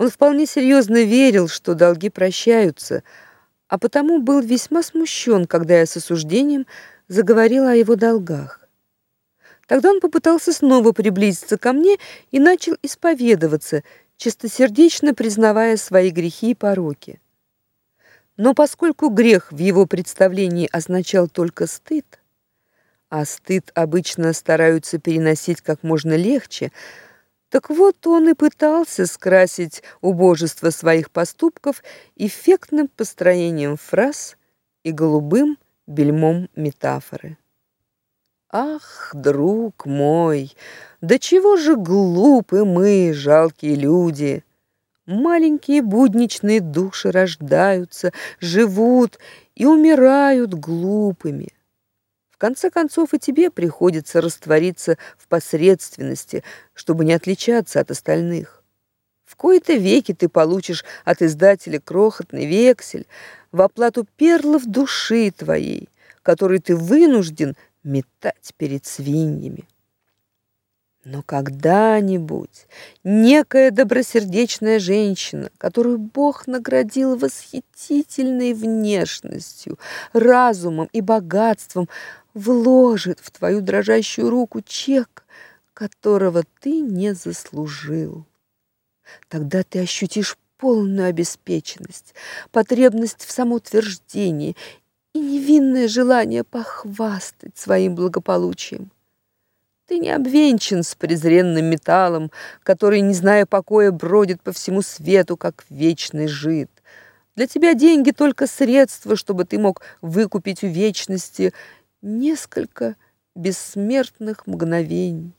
Он вполне серьезно верил, что долги прощаются, а потому был весьма смущен, когда я с осуждением заговорила о его долгах. Тогда он попытался снова приблизиться ко мне и начал исповедоваться, чистосердечно признавая свои грехи и пороки. Но поскольку грех в его представлении означал только стыд, а стыд обычно стараются переносить как можно легче, так вот он и пытался скрасить убожество своих поступков эффектным построением фраз и голубым бельмом метафоры. Ах, друг мой, да чего же глупы мы, жалкие люди! Маленькие будничные души рождаются, живут и умирают глупыми конце концов и тебе приходится раствориться в посредственности, чтобы не отличаться от остальных. В кои-то веки ты получишь от издателя крохотный вексель в оплату перлов души твоей, который ты вынужден метать перед свиньями. Но когда-нибудь некая добросердечная женщина, которую Бог наградил восхитительной внешностью, разумом и богатством, вложит в твою дрожащую руку чек, которого ты не заслужил. Тогда ты ощутишь полную обеспеченность, потребность в самоутверждении и невинное желание похвастать своим благополучием. Ты не обвенчан с презренным металлом, который, не зная покоя, бродит по всему свету, как вечный жид. Для тебя деньги только средство, чтобы ты мог выкупить у вечности несколько бессмертных мгновений,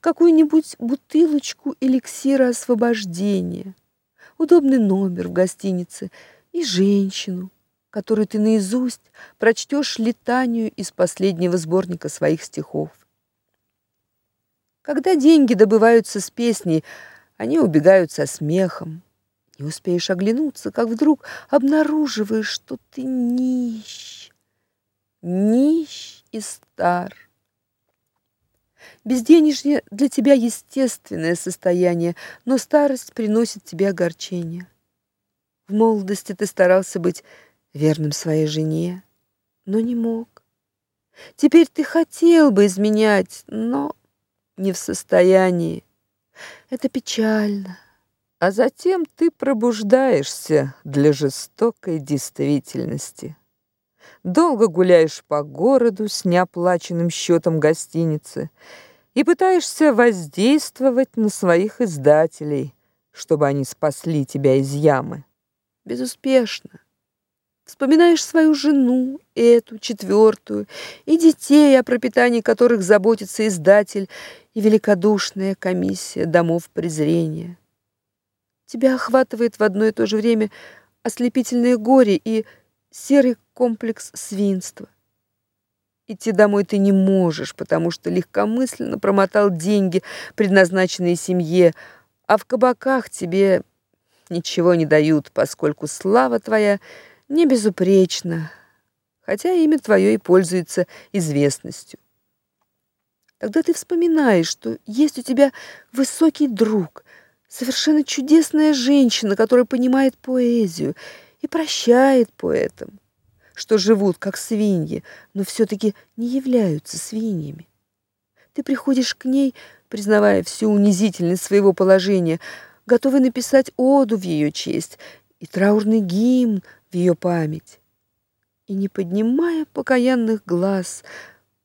какую-нибудь бутылочку эликсира освобождения, удобный номер в гостинице и женщину, которую ты наизусть прочтешь летанию из последнего сборника своих стихов. Когда деньги добываются с песней, они убегают со смехом. Не успеешь оглянуться, как вдруг обнаруживаешь, что ты нищ, нищ и стар. Безденежье для тебя естественное состояние, но старость приносит тебе огорчение. В молодости ты старался быть верным своей жене, но не мог. Теперь ты хотел бы изменять, но не в состоянии. Это печально. А затем ты пробуждаешься для жестокой действительности. Долго гуляешь по городу с неоплаченным счетом гостиницы и пытаешься воздействовать на своих издателей, чтобы они спасли тебя из ямы. Безуспешно. Вспоминаешь свою жену, эту, четвертую, и детей, о пропитании которых заботится издатель, и великодушная комиссия домов презрения. Тебя охватывает в одно и то же время ослепительное горе и серый комплекс свинства. Идти домой ты не можешь, потому что легкомысленно промотал деньги, предназначенные семье, а в кабаках тебе ничего не дают, поскольку слава твоя — не безупречно, хотя имя твое и пользуется известностью. Тогда ты вспоминаешь, что есть у тебя высокий друг, совершенно чудесная женщина, которая понимает поэзию и прощает поэтам, что живут как свиньи, но все-таки не являются свиньями. Ты приходишь к ней, признавая всю унизительность своего положения, готовый написать оду в ее честь и траурный гимн в ее память. И не поднимая покаянных глаз,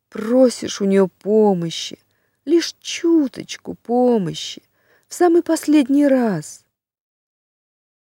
просишь у нее помощи, лишь чуточку помощи, в самый последний раз.